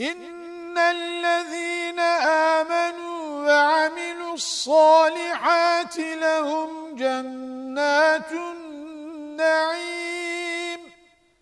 إن الذين آمنوا وعملوا الصالحات لهم جنات